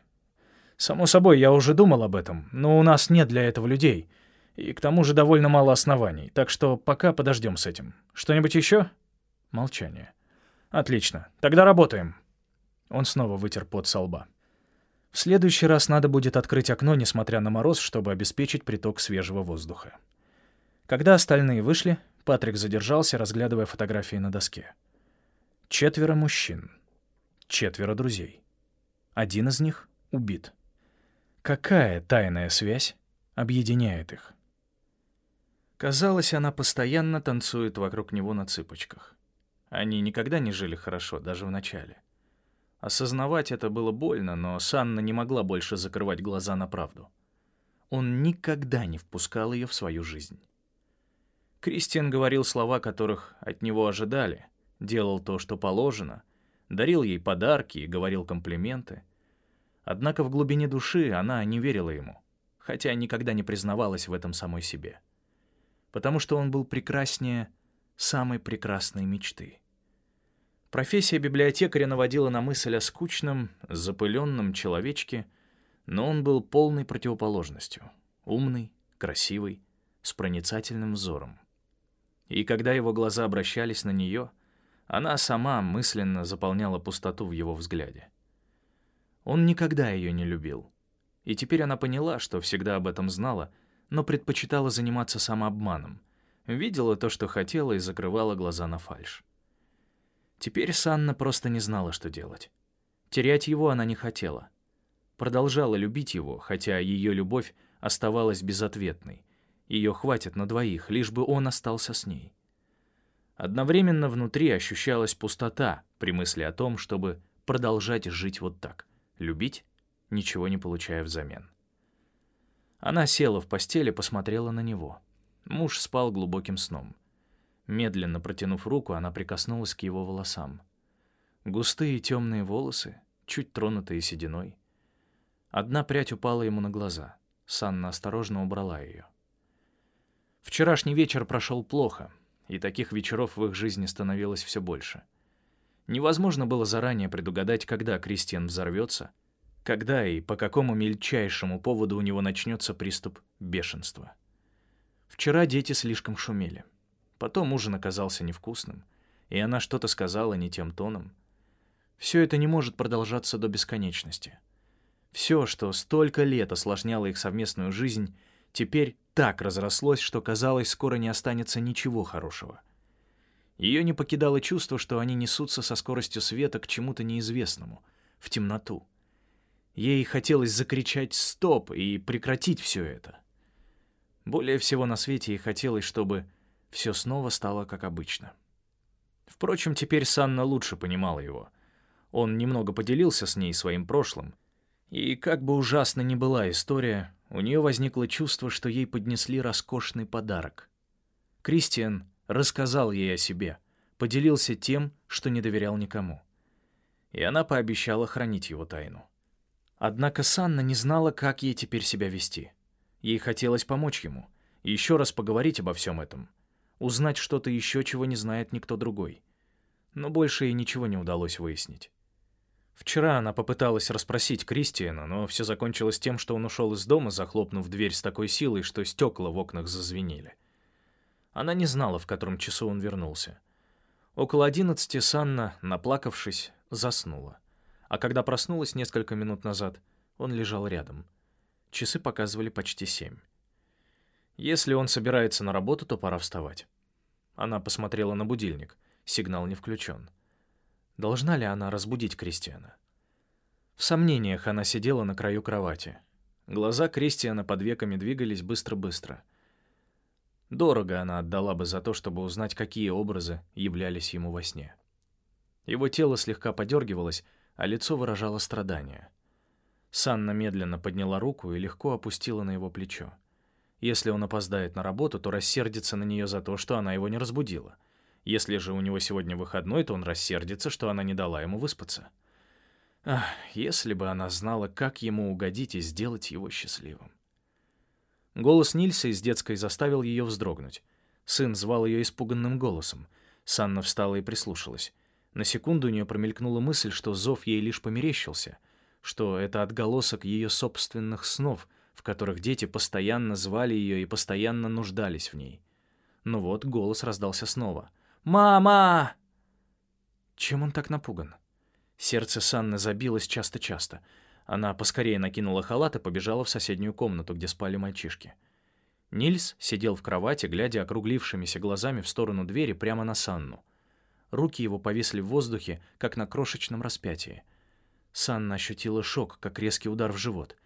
Само собой, я уже думал об этом, но у нас нет для этого людей. И к тому же довольно мало оснований, так что пока подождем с этим. Что-нибудь еще? Молчание. Отлично. Тогда работаем. Он снова вытер пот со лба. В следующий раз надо будет открыть окно, несмотря на мороз, чтобы обеспечить приток свежего воздуха. Когда остальные вышли, Патрик задержался, разглядывая фотографии на доске. Четверо мужчин. Четверо друзей. Один из них убит. Какая тайная связь объединяет их? Казалось, она постоянно танцует вокруг него на цыпочках. Они никогда не жили хорошо, даже в начале. Осознавать это было больно, но Санна не могла больше закрывать глаза на правду. Он никогда не впускал ее в свою жизнь. Кристиан говорил слова, которых от него ожидали, делал то, что положено, дарил ей подарки и говорил комплименты. Однако в глубине души она не верила ему, хотя никогда не признавалась в этом самой себе. Потому что он был прекраснее самой прекрасной мечты. Профессия библиотекаря наводила на мысль о скучном, запыленном человечке, но он был полной противоположностью. Умный, красивый, с проницательным взором. И когда его глаза обращались на нее, она сама мысленно заполняла пустоту в его взгляде. Он никогда ее не любил. И теперь она поняла, что всегда об этом знала, но предпочитала заниматься самообманом. Видела то, что хотела, и закрывала глаза на фальшь. Теперь Санна просто не знала, что делать. Терять его она не хотела. Продолжала любить его, хотя ее любовь оставалась безответной. Ее хватит на двоих, лишь бы он остался с ней. Одновременно внутри ощущалась пустота при мысли о том, чтобы продолжать жить вот так, любить, ничего не получая взамен. Она села в постели, посмотрела на него. Муж спал глубоким сном. Медленно протянув руку, она прикоснулась к его волосам. Густые темные волосы, чуть тронутые сединой. Одна прядь упала ему на глаза. Санна осторожно убрала ее. Вчерашний вечер прошел плохо, и таких вечеров в их жизни становилось все больше. Невозможно было заранее предугадать, когда Кристиан взорвется, когда и по какому мельчайшему поводу у него начнется приступ бешенства. Вчера дети слишком шумели. Потом ужин оказался невкусным, и она что-то сказала не тем тоном. Все это не может продолжаться до бесконечности. Все, что столько лет осложняло их совместную жизнь, теперь так разрослось, что казалось, скоро не останется ничего хорошего. Ее не покидало чувство, что они несутся со скоростью света к чему-то неизвестному, в темноту. Ей хотелось закричать «стоп» и прекратить все это. Более всего на свете ей хотелось, чтобы все снова стало как обычно. Впрочем, теперь Санна лучше понимала его. Он немного поделился с ней своим прошлым, и как бы ужасна ни была история, у нее возникло чувство, что ей поднесли роскошный подарок. Кристиан рассказал ей о себе, поделился тем, что не доверял никому. И она пообещала хранить его тайну. Однако Санна не знала, как ей теперь себя вести. Ей хотелось помочь ему, еще раз поговорить обо всем этом — узнать что-то еще, чего не знает никто другой. Но больше ей ничего не удалось выяснить. Вчера она попыталась расспросить Кристиана, но все закончилось тем, что он ушел из дома, захлопнув дверь с такой силой, что стекла в окнах зазвенели. Она не знала, в котором часу он вернулся. Около одиннадцати Санна, наплакавшись, заснула. А когда проснулась несколько минут назад, он лежал рядом. Часы показывали почти семь. Если он собирается на работу, то пора вставать. Она посмотрела на будильник. Сигнал не включен. Должна ли она разбудить Кристиана? В сомнениях она сидела на краю кровати. Глаза Кристиана под веками двигались быстро-быстро. Дорого она отдала бы за то, чтобы узнать, какие образы являлись ему во сне. Его тело слегка подергивалось, а лицо выражало страдание. Санна медленно подняла руку и легко опустила на его плечо. Если он опоздает на работу, то рассердится на нее за то, что она его не разбудила. Если же у него сегодня выходной, то он рассердится, что она не дала ему выспаться. Ах, если бы она знала, как ему угодить и сделать его счастливым. Голос Нильса из детской заставил ее вздрогнуть. Сын звал ее испуганным голосом. Санна встала и прислушалась. На секунду у нее промелькнула мысль, что зов ей лишь померещился, что это отголосок ее собственных снов, в которых дети постоянно звали ее и постоянно нуждались в ней. Ну вот, голос раздался снова. «Мама!» Чем он так напуган? Сердце Санны забилось часто-часто. Она поскорее накинула халат и побежала в соседнюю комнату, где спали мальчишки. Нильс сидел в кровати, глядя округлившимися глазами в сторону двери прямо на Санну. Руки его повисли в воздухе, как на крошечном распятии. Санна ощутила шок, как резкий удар в живот.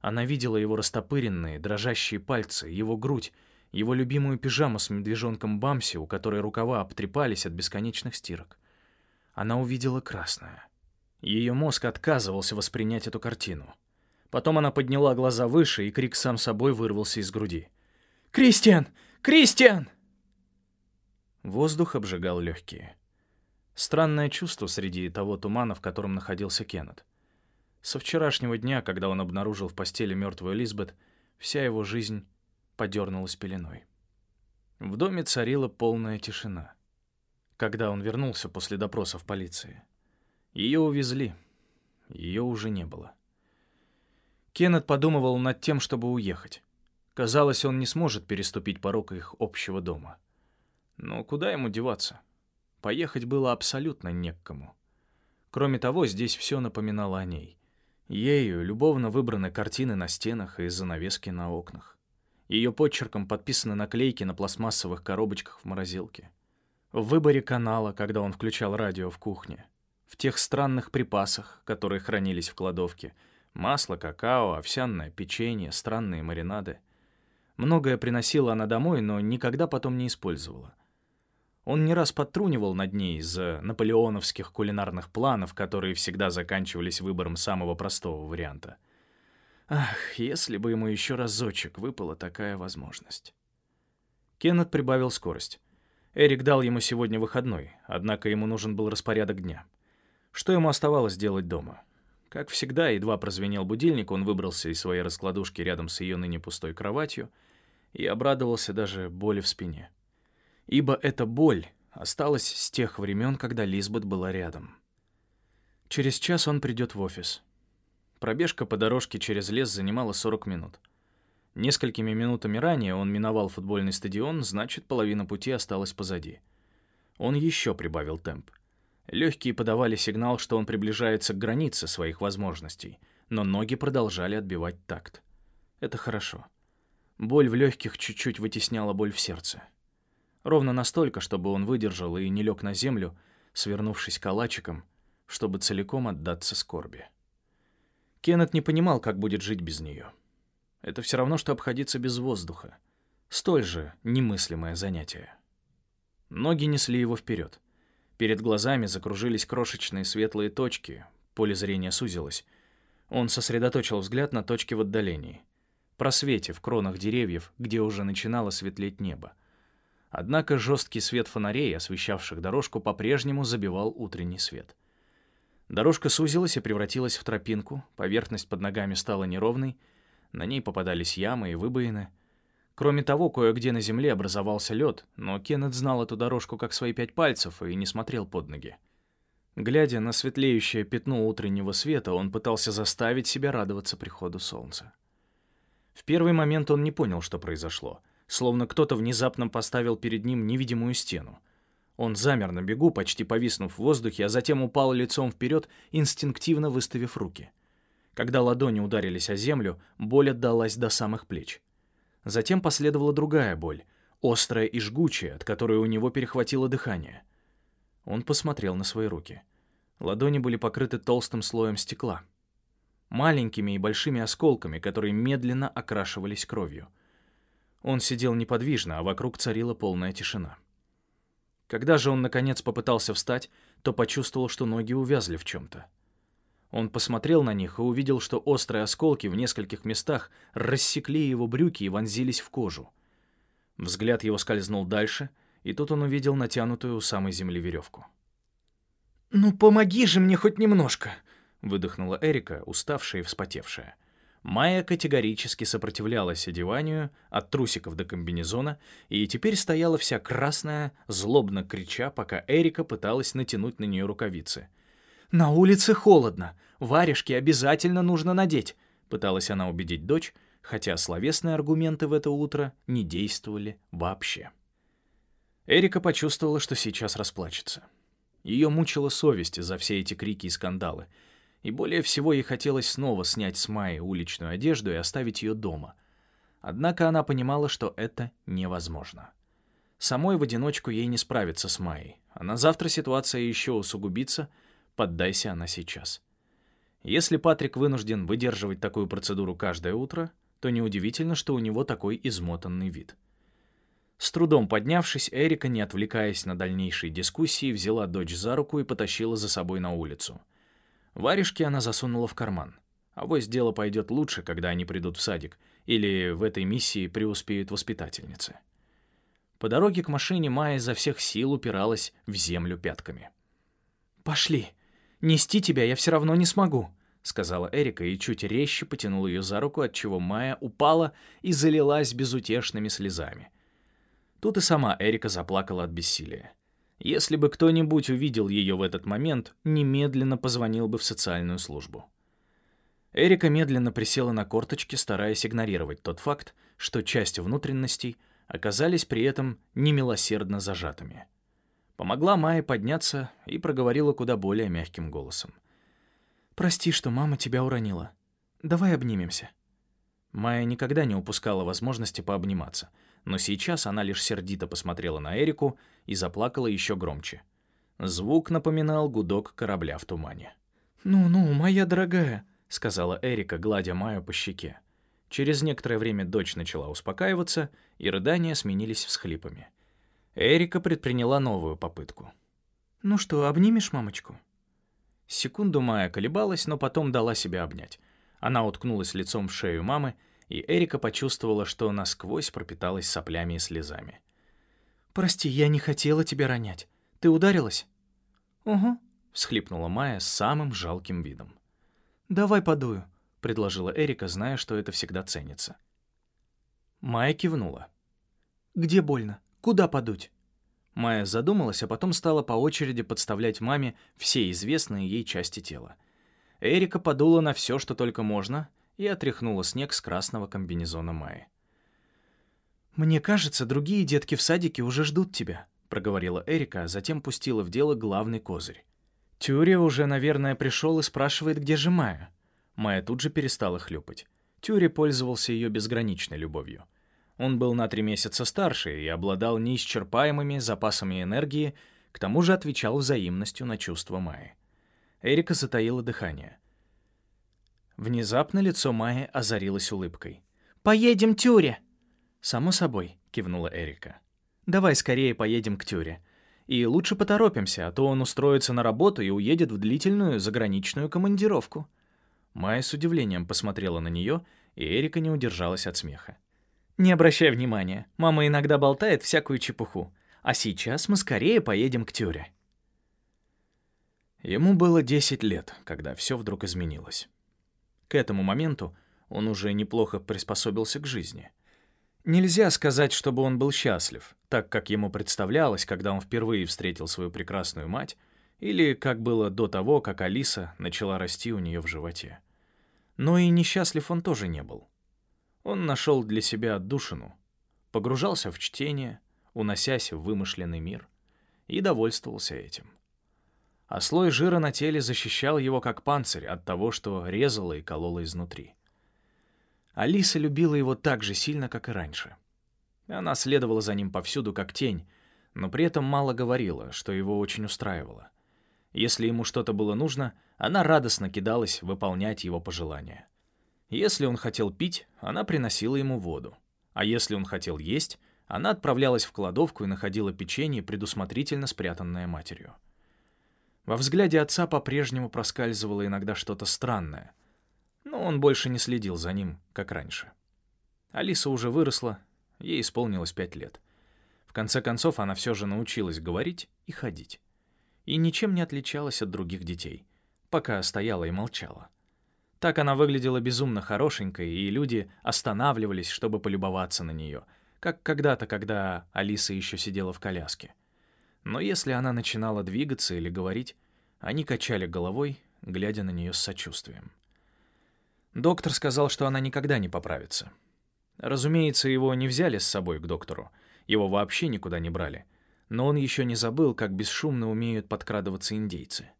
Она видела его растопыренные, дрожащие пальцы, его грудь, его любимую пижаму с медвежонком Бамси, у которой рукава обтрепались от бесконечных стирок. Она увидела красное. Ее мозг отказывался воспринять эту картину. Потом она подняла глаза выше, и крик сам собой вырвался из груди. «Кристиан! Кристиан!» Воздух обжигал легкие. Странное чувство среди того тумана, в котором находился Кеннет. Со вчерашнего дня, когда он обнаружил в постели мертвую Лизбет, вся его жизнь подернулась пеленой. В доме царила полная тишина. когда он вернулся после допроса в полиции. Ее увезли. Ее уже не было. Кеннет подумывал над тем, чтобы уехать. Казалось, он не сможет переступить порог их общего дома. Но куда ему деваться? Поехать было абсолютно не к кому. Кроме того, здесь все напоминало о ней. Ею любовно выбраны картины на стенах и занавески на окнах. Ее подчерком подписаны наклейки на пластмассовых коробочках в морозилке. В выборе канала, когда он включал радио в кухне. В тех странных припасах, которые хранились в кладовке. Масло, какао, овсяное печенье, странные маринады. Многое приносила она домой, но никогда потом не использовала. Он не раз подтрунивал над ней из-за наполеоновских кулинарных планов, которые всегда заканчивались выбором самого простого варианта. Ах, если бы ему еще разочек выпала такая возможность. Кеннет прибавил скорость. Эрик дал ему сегодня выходной, однако ему нужен был распорядок дня. Что ему оставалось делать дома? Как всегда, едва прозвенел будильник, он выбрался из своей раскладушки рядом с ее ныне пустой кроватью и обрадовался даже боли в спине ибо эта боль осталась с тех времен, когда Лизбет была рядом. Через час он придет в офис. Пробежка по дорожке через лес занимала 40 минут. Несколькими минутами ранее он миновал футбольный стадион, значит, половина пути осталась позади. Он еще прибавил темп. Легкие подавали сигнал, что он приближается к границе своих возможностей, но ноги продолжали отбивать такт. Это хорошо. Боль в легких чуть-чуть вытесняла боль в сердце. Ровно настолько, чтобы он выдержал и не лег на землю, свернувшись калачиком, чтобы целиком отдаться скорби. Кеннет не понимал, как будет жить без нее. Это все равно, что обходиться без воздуха. Столь же немыслимое занятие. Ноги несли его вперед. Перед глазами закружились крошечные светлые точки, поле зрения сузилось. Он сосредоточил взгляд на точке в отдалении. Просвете в кронах деревьев, где уже начинало светлеть небо. Однако жесткий свет фонарей, освещавших дорожку, по-прежнему забивал утренний свет. Дорожка сузилась и превратилась в тропинку, поверхность под ногами стала неровной, на ней попадались ямы и выбоины. Кроме того, кое-где на земле образовался лед, но Кеннет знал эту дорожку как свои пять пальцев и не смотрел под ноги. Глядя на светлеющее пятно утреннего света, он пытался заставить себя радоваться приходу солнца. В первый момент он не понял, что произошло — словно кто-то внезапно поставил перед ним невидимую стену. Он замер на бегу, почти повиснув в воздухе, а затем упал лицом вперед, инстинктивно выставив руки. Когда ладони ударились о землю, боль отдалась до самых плеч. Затем последовала другая боль, острая и жгучая, от которой у него перехватило дыхание. Он посмотрел на свои руки. Ладони были покрыты толстым слоем стекла. Маленькими и большими осколками, которые медленно окрашивались кровью. Он сидел неподвижно, а вокруг царила полная тишина. Когда же он, наконец, попытался встать, то почувствовал, что ноги увязли в чем-то. Он посмотрел на них и увидел, что острые осколки в нескольких местах рассекли его брюки и вонзились в кожу. Взгляд его скользнул дальше, и тут он увидел натянутую у самой земли веревку. «Ну, помоги же мне хоть немножко!» — выдохнула Эрика, уставшая и вспотевшая. — Майя категорически сопротивлялась одеванию от трусиков до комбинезона и теперь стояла вся красная, злобно крича, пока Эрика пыталась натянуть на нее рукавицы. «На улице холодно. Варежки обязательно нужно надеть», — пыталась она убедить дочь, хотя словесные аргументы в это утро не действовали вообще. Эрика почувствовала, что сейчас расплачется. Ее мучила совесть за все эти крики и скандалы — и более всего ей хотелось снова снять с Майи уличную одежду и оставить ее дома. Однако она понимала, что это невозможно. Самой в одиночку ей не справиться с Майей, а на завтра ситуация еще усугубится, поддайся она сейчас. Если Патрик вынужден выдерживать такую процедуру каждое утро, то неудивительно, что у него такой измотанный вид. С трудом поднявшись, Эрика, не отвлекаясь на дальнейшие дискуссии, взяла дочь за руку и потащила за собой на улицу — Варежки она засунула в карман. А вось дело пойдет лучше, когда они придут в садик, или в этой миссии преуспеют воспитательницы. По дороге к машине Майя изо всех сил упиралась в землю пятками. «Пошли. Нести тебя я все равно не смогу», — сказала Эрика и чуть резче потянула ее за руку, отчего Майя упала и залилась безутешными слезами. Тут и сама Эрика заплакала от бессилия. Если бы кто-нибудь увидел ее в этот момент, немедленно позвонил бы в социальную службу. Эрика медленно присела на корточки, стараясь игнорировать тот факт, что часть внутренностей оказались при этом немилосердно зажатыми. Помогла Майе подняться и проговорила куда более мягким голосом. «Прости, что мама тебя уронила. Давай обнимемся». Майя никогда не упускала возможности пообниматься, но сейчас она лишь сердито посмотрела на Эрику и заплакала еще громче. Звук напоминал гудок корабля в тумане. «Ну-ну, моя дорогая», — сказала Эрика, гладя Майю по щеке. Через некоторое время дочь начала успокаиваться, и рыдания сменились всхлипами. Эрика предприняла новую попытку. «Ну что, обнимешь мамочку?» Секунду Майя колебалась, но потом дала себя обнять. Она уткнулась лицом в шею мамы, и Эрика почувствовала, что насквозь пропиталась соплями и слезами. «Прости, я не хотела тебя ронять. Ты ударилась?» «Угу», — всхлипнула Майя с самым жалким видом. «Давай подую», — предложила Эрика, зная, что это всегда ценится. Майя кивнула. «Где больно? Куда подуть?» Майя задумалась, а потом стала по очереди подставлять маме все известные ей части тела. Эрика подула на все, что только можно, и отряхнула снег с красного комбинезона Майи. «Мне кажется, другие детки в садике уже ждут тебя», — проговорила Эрика, а затем пустила в дело главный козырь. Тюря уже, наверное, пришел и спрашивает, где же Майя. Майя тут же перестала хлюпать. Тюри пользовался ее безграничной любовью. Он был на три месяца старше и обладал неисчерпаемыми запасами энергии, к тому же отвечал взаимностью на чувства Майи. Эрика затаила дыхание. Внезапно лицо Майи озарилось улыбкой. «Поедем, Тюре!» «Само собой», — кивнула Эрика. «Давай скорее поедем к Тюре. И лучше поторопимся, а то он устроится на работу и уедет в длительную заграничную командировку». Майя с удивлением посмотрела на нее, и Эрика не удержалась от смеха. «Не обращай внимания, мама иногда болтает всякую чепуху. А сейчас мы скорее поедем к Тюре». Ему было 10 лет, когда все вдруг изменилось. К этому моменту он уже неплохо приспособился к жизни. Нельзя сказать, чтобы он был счастлив, так как ему представлялось, когда он впервые встретил свою прекрасную мать, или как было до того, как Алиса начала расти у нее в животе. Но и несчастлив он тоже не был. Он нашел для себя отдушину, погружался в чтение, уносясь в вымышленный мир, и довольствовался этим. А слой жира на теле защищал его как панцирь от того, что резало и кололо изнутри. Алиса любила его так же сильно, как и раньше. Она следовала за ним повсюду, как тень, но при этом мало говорила, что его очень устраивало. Если ему что-то было нужно, она радостно кидалась выполнять его пожелания. Если он хотел пить, она приносила ему воду. А если он хотел есть, она отправлялась в кладовку и находила печенье, предусмотрительно спрятанное матерью. Во взгляде отца по-прежнему проскальзывало иногда что-то странное, но он больше не следил за ним, как раньше. Алиса уже выросла, ей исполнилось пять лет. В конце концов, она все же научилась говорить и ходить. И ничем не отличалась от других детей, пока стояла и молчала. Так она выглядела безумно хорошенькой, и люди останавливались, чтобы полюбоваться на нее, как когда-то, когда Алиса еще сидела в коляске. Но если она начинала двигаться или говорить, они качали головой, глядя на нее с сочувствием. Доктор сказал, что она никогда не поправится. Разумеется, его не взяли с собой к доктору, его вообще никуда не брали, но он еще не забыл, как бесшумно умеют подкрадываться индейцы.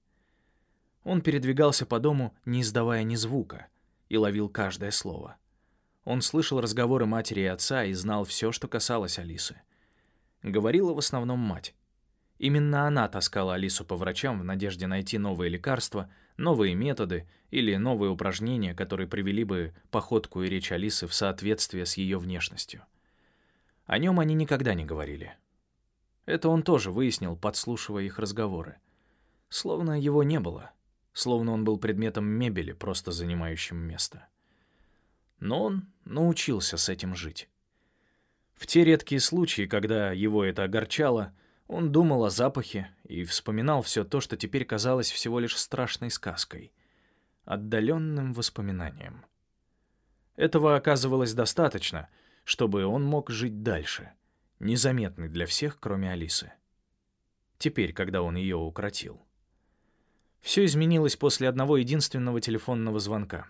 Он передвигался по дому, не издавая ни звука, и ловил каждое слово. Он слышал разговоры матери и отца и знал все, что касалось Алисы. Говорила в основном мать. Именно она таскала Алису по врачам в надежде найти новые лекарства, новые методы или новые упражнения, которые привели бы походку и речь Алисы в соответствие с ее внешностью. О нем они никогда не говорили. Это он тоже выяснил, подслушивая их разговоры. Словно его не было, словно он был предметом мебели, просто занимающим место. Но он научился с этим жить. В те редкие случаи, когда его это огорчало — он думал о запахе и вспоминал все то, что теперь казалось всего лишь страшной сказкой, отдаленным воспоминанием. Этого оказывалось достаточно, чтобы он мог жить дальше, незаметный для всех, кроме Алисы. теперь, когда он ее укротил. Все изменилось после одного единственного телефонного звонка.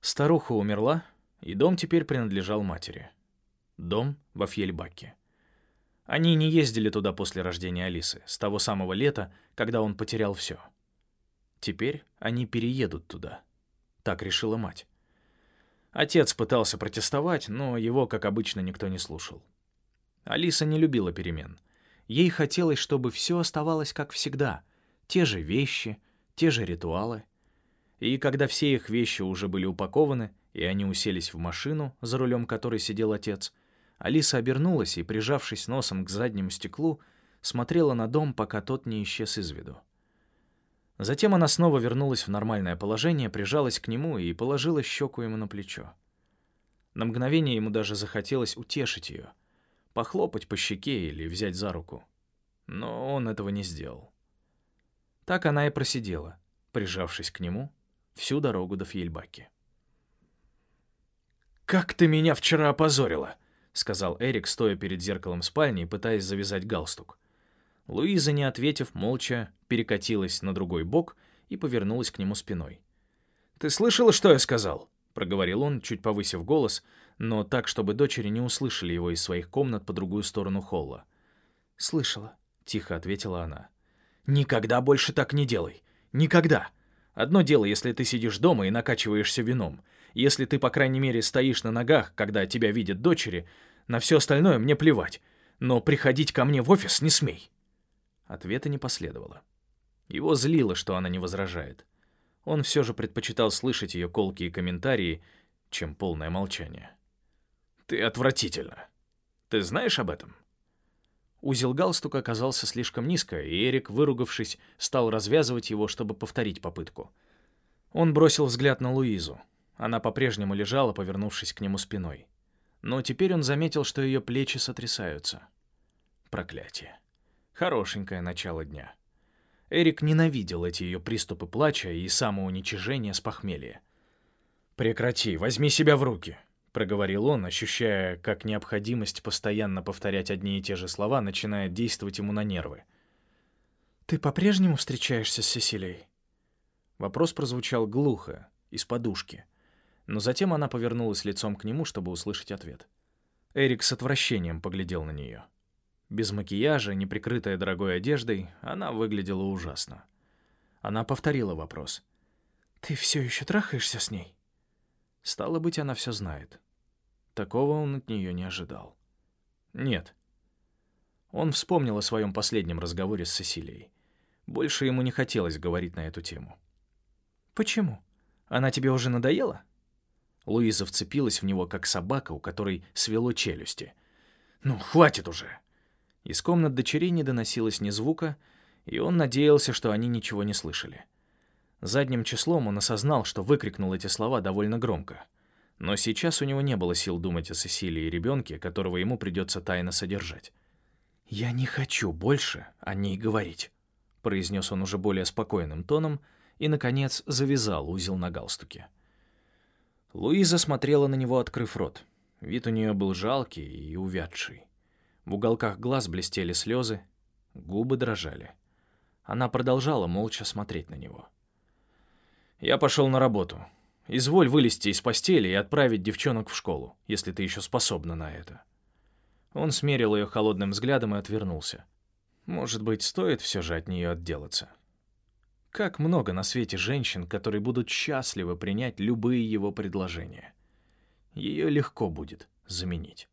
Старуха умерла, и дом теперь принадлежал матери. Дом во Фьельбаке. Они не ездили туда после рождения Алисы, с того самого лета, когда он потерял все. Теперь они переедут туда. Так решила мать. Отец пытался протестовать, но его, как обычно, никто не слушал. Алиса не любила перемен. Ей хотелось, чтобы все оставалось как всегда. Те же вещи, те же ритуалы. И когда все их вещи уже были упакованы, и они уселись в машину, за рулем которой сидел отец, Алиса обернулась и, прижавшись носом к заднему стеклу, смотрела на дом, пока тот не исчез из виду. Затем она снова вернулась в нормальное положение, прижалась к нему и положила щеку ему на плечо. На мгновение ему даже захотелось утешить ее, похлопать по щеке или взять за руку. Но он этого не сделал. Так она и просидела, прижавшись к нему, всю дорогу до Фьельбаки. «Как ты меня вчера опозорила!» — сказал Эрик, стоя перед зеркалом спальни и пытаясь завязать галстук. Луиза, не ответив, молча перекатилась на другой бок и повернулась к нему спиной. «Ты слышала, что я сказал?» — проговорил он, чуть повысив голос, но так, чтобы дочери не услышали его из своих комнат по другую сторону холла. «Слышала», — тихо ответила она. «Никогда больше так не делай. Никогда. Одно дело, если ты сидишь дома и накачиваешься вином. Если ты, по крайней мере, стоишь на ногах, когда тебя видят дочери, на все остальное мне плевать. Но приходить ко мне в офис не смей». Ответа не последовало. Его злило, что она не возражает. Он все же предпочитал слышать ее колкие комментарии, чем полное молчание. «Ты отвратительно. Ты знаешь об этом?» Узел галстука оказался слишком низко, и Эрик, выругавшись, стал развязывать его, чтобы повторить попытку. Он бросил взгляд на Луизу. Она по-прежнему лежала, повернувшись к нему спиной. Но теперь он заметил, что ее плечи сотрясаются. Проклятие. Хорошенькое начало дня. Эрик ненавидел эти ее приступы плача и самоуничижения с похмелья. «Прекрати, возьми себя в руки», — проговорил он, ощущая, как необходимость постоянно повторять одни и те же слова начинает действовать ему на нервы. «Ты по-прежнему встречаешься с Сесилией?» Вопрос прозвучал глухо, из подушки. Но затем она повернулась лицом к нему, чтобы услышать ответ. Эрик с отвращением поглядел на нее. Без макияжа, не прикрытая дорогой одеждой, она выглядела ужасно. Она повторила вопрос. «Ты все еще трахаешься с ней?» Стало быть, она все знает. Такого он от нее не ожидал. «Нет». Он вспомнил о своем последнем разговоре с Сесилией. Больше ему не хотелось говорить на эту тему. «Почему? Она тебе уже надоела?» Луиза вцепилась в него, как собака, у которой свело челюсти. «Ну, хватит уже!» Из комнат дочерей не доносилось ни звука, и он надеялся, что они ничего не слышали. Задним числом он осознал, что выкрикнул эти слова довольно громко. Но сейчас у него не было сил думать о Сесилии и ребенке, которого ему придется тайно содержать. «Я не хочу больше о ней говорить», — произнес он уже более спокойным тоном и, наконец, завязал узел на галстуке. Луиза смотрела на него, открыв рот. Вид у нее был жалкий и увядший. В уголках глаз блестели слезы, губы дрожали. Она продолжала молча смотреть на него. «Я пошел на работу. Изволь вылезти из постели и отправить девчонок в школу, если ты еще способна на это». Он смерил ее холодным взглядом и отвернулся. Может быть, стоит все же от нее отделаться. Как много на свете женщин, которые будут счастливы принять любые его предложения. Ее легко будет заменить.